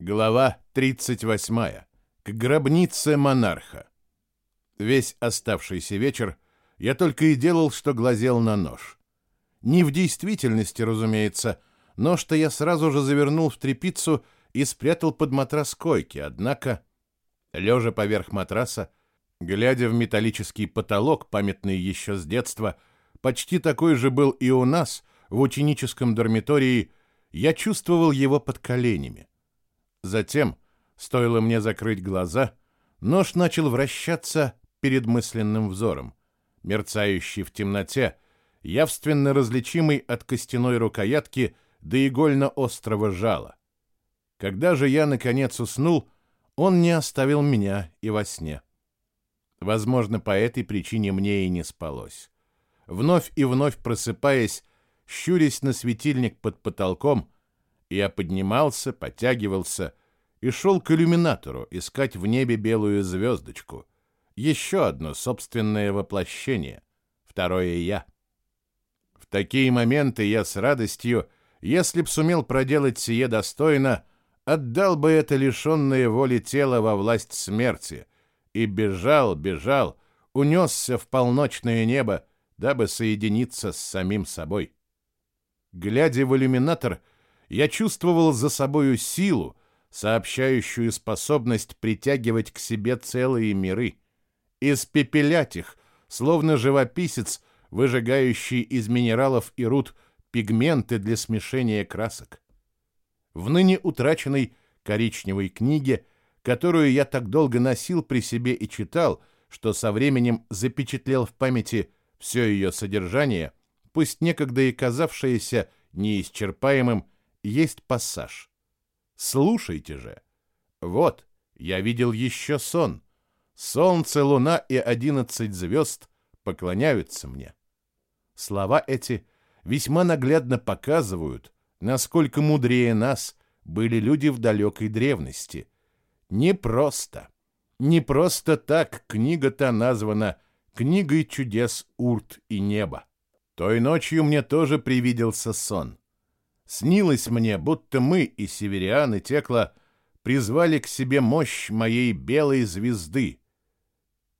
Глава 38. К гробнице монарха. Весь оставшийся вечер я только и делал, что глазел на нож. Не в действительности, разумеется, нож-то я сразу же завернул в тряпицу и спрятал под матрас койки, однако, лежа поверх матраса, глядя в металлический потолок, памятный еще с детства, почти такой же был и у нас, в ученическом dormiтории, я чувствовал его под коленями. Затем, стоило мне закрыть глаза, нож начал вращаться перед мысленным взором, мерцающий в темноте, явственно различимый от костяной рукоятки до игольно-острого жала. Когда же я, наконец, уснул, он не оставил меня и во сне. Возможно, по этой причине мне и не спалось. Вновь и вновь просыпаясь, щурясь на светильник под потолком, я поднимался, подтягивался и шел к иллюминатору искать в небе белую звездочку. Еще одно собственное воплощение, второе «я». В такие моменты я с радостью, если б сумел проделать сие достойно, отдал бы это лишенное воли тело во власть смерти и бежал, бежал, унесся в полночное небо, дабы соединиться с самим собой. Глядя в иллюминатор, я чувствовал за собою силу, сообщающую способность притягивать к себе целые миры, испепелять их, словно живописец, выжигающий из минералов и руд пигменты для смешения красок. В ныне утраченной коричневой книге, которую я так долго носил при себе и читал, что со временем запечатлел в памяти все ее содержание, пусть некогда и казавшееся неисчерпаемым, есть пассаж. Слушайте же. Вот, я видел еще сон. Солнце, луна и одиннадцать звезд поклоняются мне. Слова эти весьма наглядно показывают, насколько мудрее нас были люди в далекой древности. Не просто, не просто так книга-то названа «Книгой чудес Урт и неба». Той ночью мне тоже привиделся сон. Снилось мне, будто мы и Севериан, и Текла призвали к себе мощь моей белой звезды.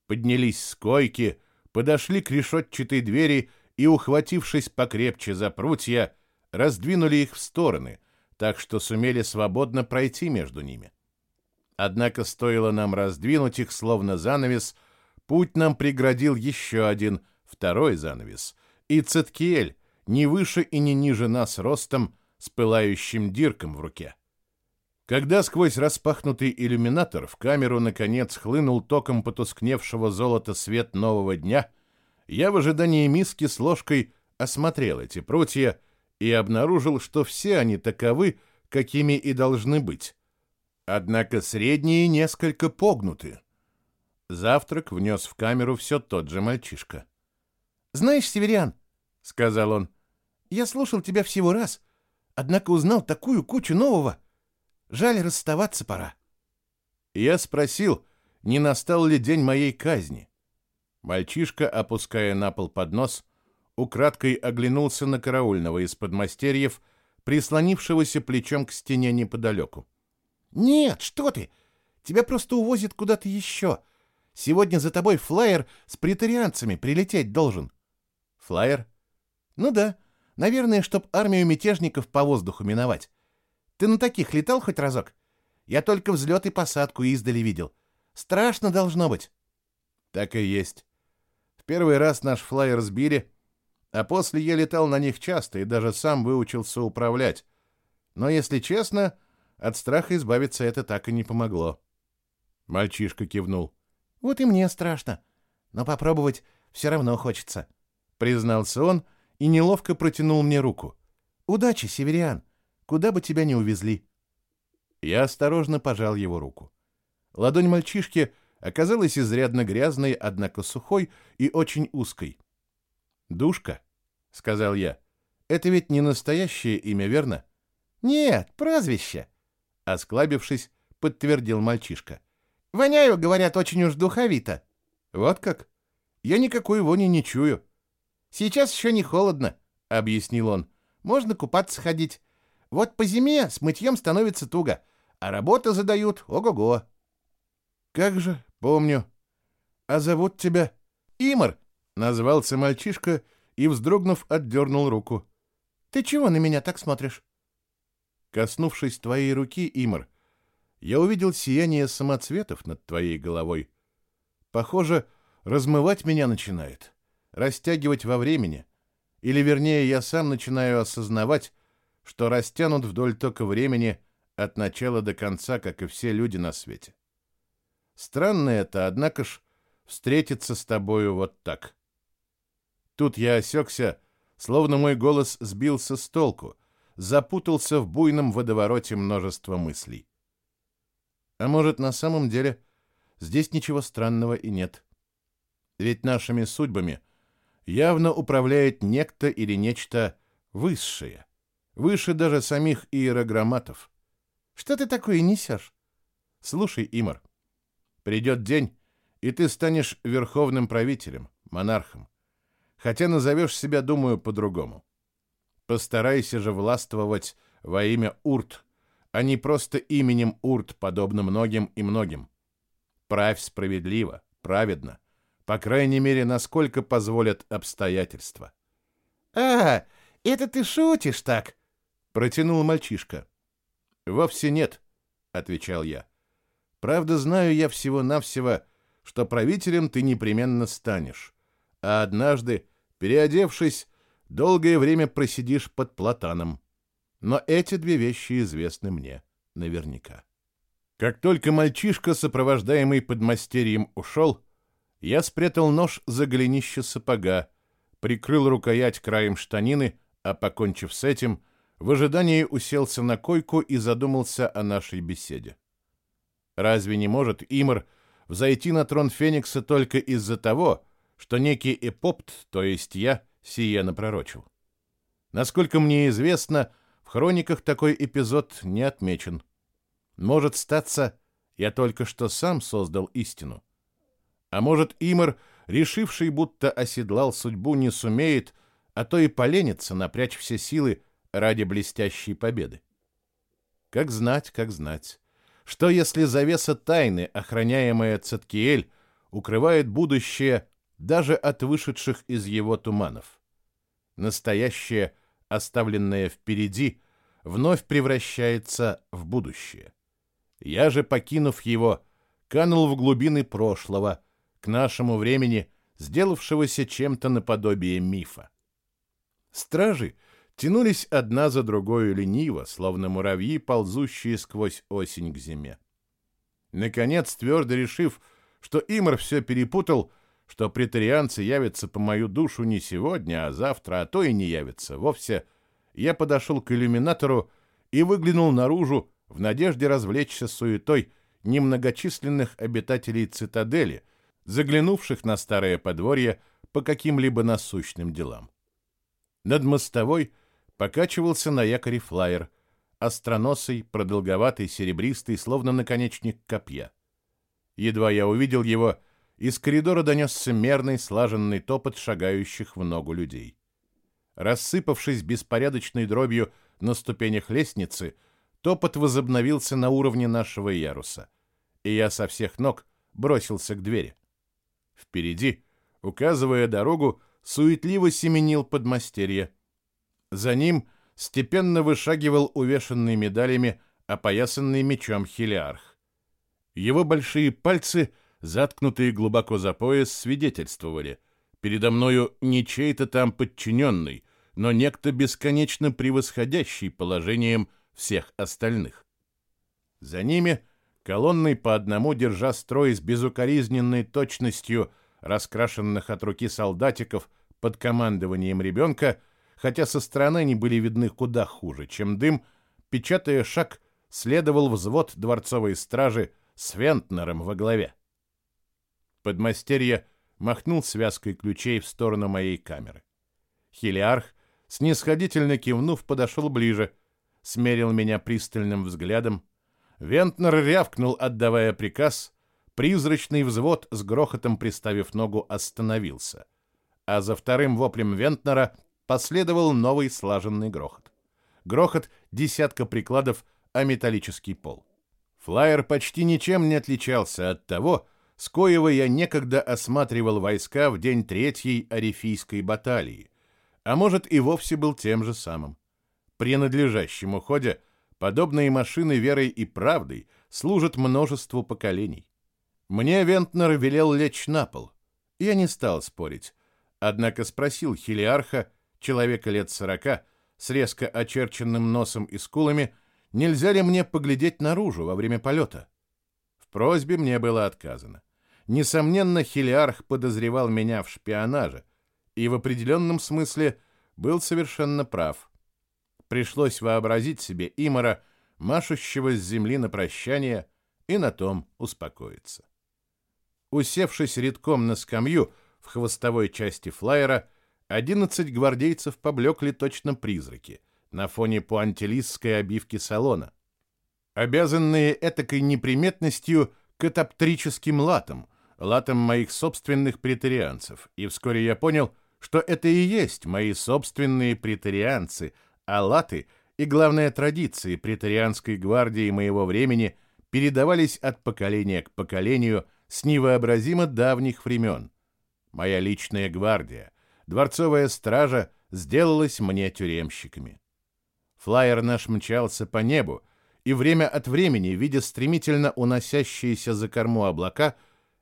Поднялись с койки, подошли к решетчатой двери и, ухватившись покрепче за прутья, раздвинули их в стороны, так что сумели свободно пройти между ними. Однако стоило нам раздвинуть их, словно занавес, путь нам преградил еще один, второй занавес, и Циткиэль, не выше и не ниже нас ростом, с пылающим дирком в руке. Когда сквозь распахнутый иллюминатор в камеру наконец хлынул током потускневшего золота свет нового дня, я в ожидании миски с ложкой осмотрел эти прутья и обнаружил, что все они таковы, какими и должны быть. Однако средние несколько погнуты. Завтрак внес в камеру все тот же мальчишка. «Знаешь, Северян, — сказал он, — я слушал тебя всего раз, однако узнал такую кучу нового. Жаль, расставаться пора». Я спросил, не настал ли день моей казни. Мальчишка, опуская на пол поднос, украдкой оглянулся на караульного из подмастерьев, прислонившегося плечом к стене неподалеку. «Нет, что ты! Тебя просто увозят куда-то еще. Сегодня за тобой флайер с претарианцами прилететь должен». «Флайер?» «Ну да. Наверное, чтоб армию мятежников по воздуху миновать. Ты на таких летал хоть разок? Я только взлет и посадку издали видел. Страшно должно быть». «Так и есть. В первый раз наш флайер сбили, а после я летал на них часто и даже сам выучился управлять. Но, если честно, от страха избавиться это так и не помогло. Мальчишка кивнул. «Вот и мне страшно, но попробовать все равно хочется», — признался он и неловко протянул мне руку. «Удачи, Севериан, куда бы тебя ни увезли». Я осторожно пожал его руку. Ладонь мальчишки оказалась изрядно грязной, однако сухой и очень узкой. «Душка», — сказал я. «Это ведь не настоящее имя, верно?» «Нет, прозвище», — осклабившись, подтвердил мальчишка. «Воняю, говорят, очень уж духовито». «Вот как? Я никакой вони не чую». «Сейчас еще не холодно», — объяснил он. «Можно купаться ходить. Вот по зиме с мытьем становится туго, а работы задают ого-го. Как же, помню. А зовут тебя Имар, назвался мальчишка и, вздрогнув, отдернул руку. Ты чего на меня так смотришь? Коснувшись твоей руки, Имар, я увидел сияние самоцветов над твоей головой. Похоже, размывать меня начинает, растягивать во времени. Или, вернее, я сам начинаю осознавать, что растянут вдоль тока времени от начала до конца, как и все люди на свете. Странно это, однако ж, встретиться с тобою вот так. Тут я осекся, словно мой голос сбился с толку, запутался в буйном водовороте множества мыслей. А может, на самом деле здесь ничего странного и нет. Ведь нашими судьбами явно управляет некто или нечто высшее, выше даже самих иерограмматов. Что ты такое несешь? Слушай, Имар, придет день, и ты станешь верховным правителем, монархом хотя назовешь себя, думаю, по-другому. Постарайся же властвовать во имя Урт, а не просто именем Урт, подобно многим и многим. Правь справедливо, праведно, по крайней мере, насколько позволят обстоятельства. «А, это ты шутишь так?» — протянул мальчишка. «Вовсе нет», — отвечал я. «Правда, знаю я всего-навсего, что правителем ты непременно станешь, а однажды Переодевшись, долгое время просидишь под платаном. Но эти две вещи известны мне наверняка. Как только мальчишка, сопровождаемый подмастерьем, ушел, я спрятал нож за голенище сапога, прикрыл рукоять краем штанины, а, покончив с этим, в ожидании уселся на койку и задумался о нашей беседе. Разве не может Имр взойти на трон Феникса только из-за того, что некий эпопт, то есть я, сие напророчил. Насколько мне известно, в хрониках такой эпизод не отмечен. Может статься, я только что сам создал истину. А может, Имар, решивший, будто оседлал судьбу, не сумеет, а то и поленится напрячь все силы ради блестящей победы. Как знать, как знать. Что если завеса тайны, охраняемая Цеткиэль, укрывает будущее даже от вышедших из его туманов. Настоящее, оставленное впереди, вновь превращается в будущее. Я же, покинув его, канул в глубины прошлого, к нашему времени, сделавшегося чем-то наподобие мифа. Стражи тянулись одна за другой лениво, словно муравьи, ползущие сквозь осень к зиме. Наконец, твердо решив, что Имар все перепутал, что претарианцы явятся по мою душу не сегодня, а завтра, а то и не явятся вовсе, я подошел к иллюминатору и выглянул наружу в надежде развлечься суетой немногочисленных обитателей цитадели, заглянувших на старое подворье по каким-либо насущным делам. Над мостовой покачивался на якоре флайер, остроносый, продолговатый, серебристый, словно наконечник копья. Едва я увидел его, из коридора донесся мерный, слаженный топот шагающих в ногу людей. Рассыпавшись беспорядочной дробью на ступенях лестницы, топот возобновился на уровне нашего яруса, и я со всех ног бросился к двери. Впереди, указывая дорогу, суетливо семенил подмастерье. За ним степенно вышагивал увешанный медалями, опоясанный мечом хелиарх. Его большие пальцы — заткнутые глубоко за пояс, свидетельствовали. Передо мною не чей-то там подчиненный, но некто бесконечно превосходящий положением всех остальных. За ними, колонной по одному, держа строй с безукоризненной точностью раскрашенных от руки солдатиков под командованием ребенка, хотя со стороны они были видны куда хуже, чем дым, печатая шаг, следовал взвод дворцовой стражи с Вентнером во главе. Подмастерье махнул связкой ключей в сторону моей камеры. Хелиарх, снисходительно кивнув, подошел ближе, смерил меня пристальным взглядом. Вентнер рявкнул, отдавая приказ. Призрачный взвод, с грохотом приставив ногу, остановился. А за вторым воплем Вентнера последовал новый слаженный грохот. Грохот десятка прикладов о металлический пол. Флайер почти ничем не отличался от того, с коего я некогда осматривал войска в день третьей Арифийской баталии, а может и вовсе был тем же самым. При надлежащем уходе подобные машины верой и правдой служат множеству поколений. Мне Вентнер велел лечь на пол. Я не стал спорить, однако спросил Хелиарха, человека лет сорока, с резко очерченным носом и скулами, нельзя ли мне поглядеть наружу во время полета. В просьбе мне было отказано. Несомненно, Хелиарх подозревал меня в шпионаже и в определенном смысле был совершенно прав. Пришлось вообразить себе Имара, машущего с земли на прощание, и на том успокоиться. Усевшись редком на скамью в хвостовой части флайера, одиннадцать гвардейцев поблекли точно призраки — на фоне пуантилистской обивки салона, обязанные этакой неприметностью катаптрическим латом, латом моих собственных претарианцев, и вскоре я понял, что это и есть мои собственные претарианцы, а латы и, главное, традиции претарианской гвардии моего времени передавались от поколения к поколению с невообразимо давних времен. Моя личная гвардия, дворцовая стража сделалась мне тюремщиками. Флайер наш мчался по небу, и время от времени, видя стремительно уносящиеся за корму облака,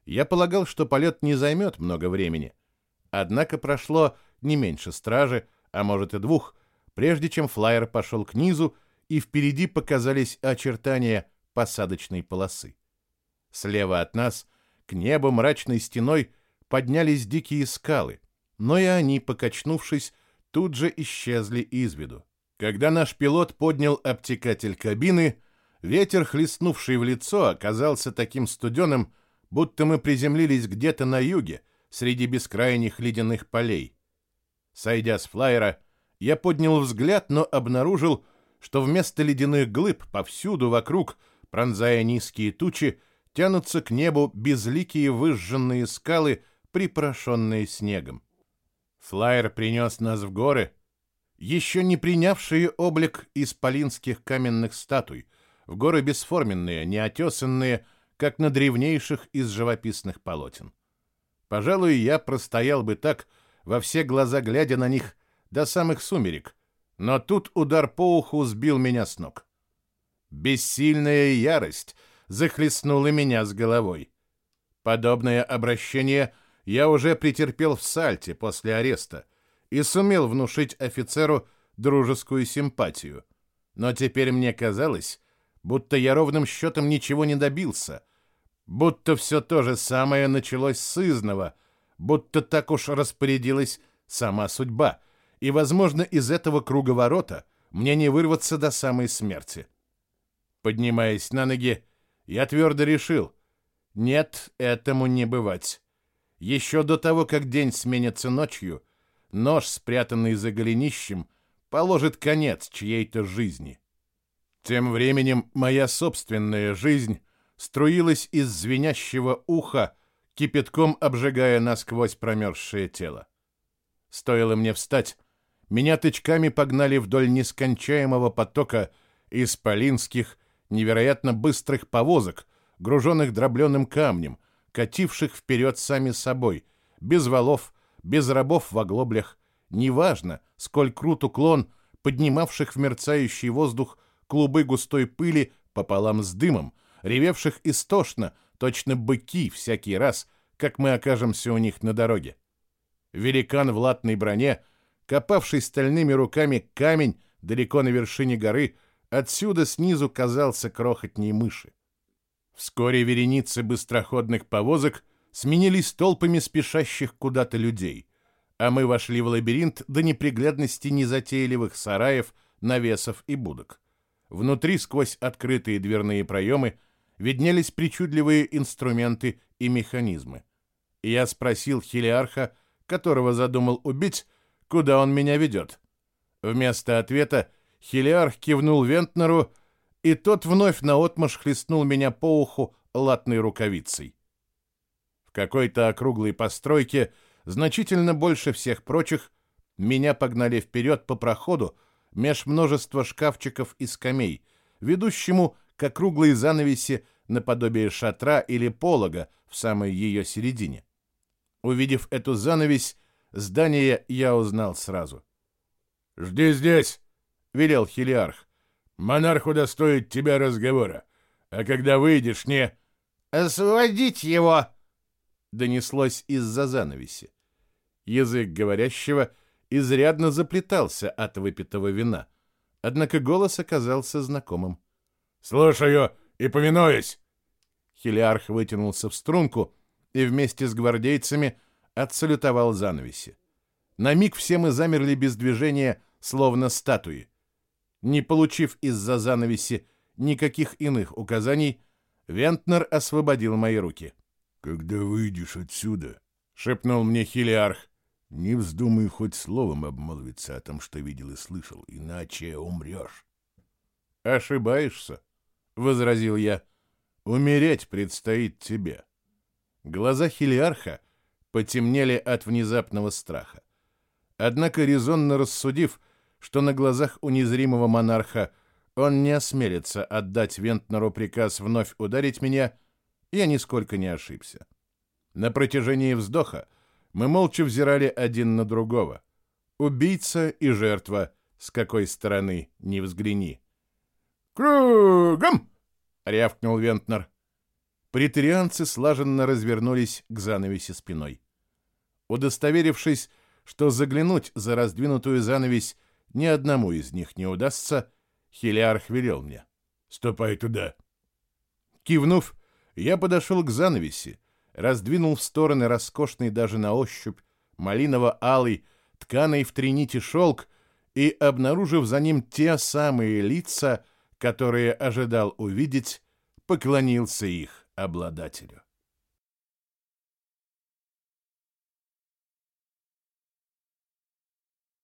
я полагал, что полет не займет много времени. Однако прошло не меньше стражи, а может и двух, прежде чем флайер пошел к низу, и впереди показались очертания посадочной полосы. Слева от нас, к небу мрачной стеной, поднялись дикие скалы, но и они, покачнувшись, тут же исчезли из виду. Когда наш пилот поднял обтекатель кабины, ветер, хлестнувший в лицо, оказался таким студеным, будто мы приземлились где-то на юге, среди бескрайних ледяных полей. Сойдя с флайера, я поднял взгляд, но обнаружил, что вместо ледяных глыб повсюду вокруг, пронзая низкие тучи, тянутся к небу безликие выжженные скалы, припорошенные снегом. Флайер принес нас в горы — еще не принявшие облик исполинских каменных статуй, в горы бесформенные, неотесанные, как на древнейших из живописных полотен. Пожалуй, я простоял бы так, во все глаза глядя на них, до самых сумерек, но тут удар по уху сбил меня с ног. Бессильная ярость захлестнула меня с головой. Подобное обращение я уже претерпел в Сальте после ареста, и сумел внушить офицеру дружескую симпатию. Но теперь мне казалось, будто я ровным счетом ничего не добился, будто все то же самое началось с изного, будто так уж распорядилась сама судьба, и, возможно, из этого круговорота мне не вырваться до самой смерти. Поднимаясь на ноги, я твердо решил, нет, этому не бывать. Еще до того, как день сменится ночью, нож, спрятанный за голенищем, положит конец чьей-то жизни. Тем временем моя собственная жизнь струилась из звенящего уха, кипятком обжигая насквозь промерзшее тело. Стоило мне встать, меня тычками погнали вдоль нескончаемого потока исполинских, невероятно быстрых повозок, груженных дробленым камнем, кативших вперед сами собой, без валов, без рабов в оглоблях, неважно, сколь крут уклон, поднимавших в мерцающий воздух клубы густой пыли пополам с дымом, ревевших истошно, точно быки всякий раз, как мы окажемся у них на дороге. Великан в латной броне, копавший стальными руками камень далеко на вершине горы, отсюда снизу казался крохотней мыши. Вскоре вереницы быстроходных повозок сменились толпами спешащих куда-то людей, а мы вошли в лабиринт до неприглядности незатейливых сараев, навесов и будок. Внутри, сквозь открытые дверные проемы, виднелись причудливые инструменты и механизмы. Я спросил Хелиарха, которого задумал убить, куда он меня ведет. Вместо ответа Хелиарх кивнул Вентнеру, и тот вновь наотмашь хлестнул меня по уху латной рукавицей какой-то округлой постройке, значительно больше всех прочих, меня погнали вперед по проходу меж множества шкафчиков и скамей, ведущему к округлой занавеси наподобие шатра или полога в самой ее середине. Увидев эту занавесь, здание я узнал сразу. «Жди здесь!» — велел Хелиарх. «Монарх удостоит тебя разговора, а когда выйдешь, не...» «Освободить его!» — донеслось из-за занавеси. Язык говорящего изрядно заплетался от выпитого вина, однако голос оказался знакомым. «Слушаю и повинуюсь!» Хелиарх вытянулся в струнку и вместе с гвардейцами отсалютовал занавеси. На миг все мы замерли без движения, словно статуи. Не получив из-за занавеси никаких иных указаний, Вентнер освободил мои руки. «Когда выйдешь отсюда», — шепнул мне Хилиарх, — «не вздумай хоть словом обмолвиться о том, что видел и слышал, иначе умрешь». «Ошибаешься», — возразил я. «Умереть предстоит тебе». Глаза Хилиарха потемнели от внезапного страха. Однако, резонно рассудив, что на глазах у незримого монарха он не осмелится отдать Вентнеру приказ вновь ударить меня, я нисколько не ошибся. На протяжении вздоха мы молча взирали один на другого. Убийца и жертва, с какой стороны не взгляни. «Кругом!» — рявкнул Вентнер. Притарианцы слаженно развернулись к занавеси спиной. Удостоверившись, что заглянуть за раздвинутую занавесь ни одному из них не удастся, Хелиарх велел мне. «Ступай туда!» Кивнув, я подошел к занавеси, раздвинул в стороны роскошный даже на ощупь малиново-алый, тканый в три нити шелк и, обнаружив за ним те самые лица, которые ожидал увидеть, поклонился их обладателю.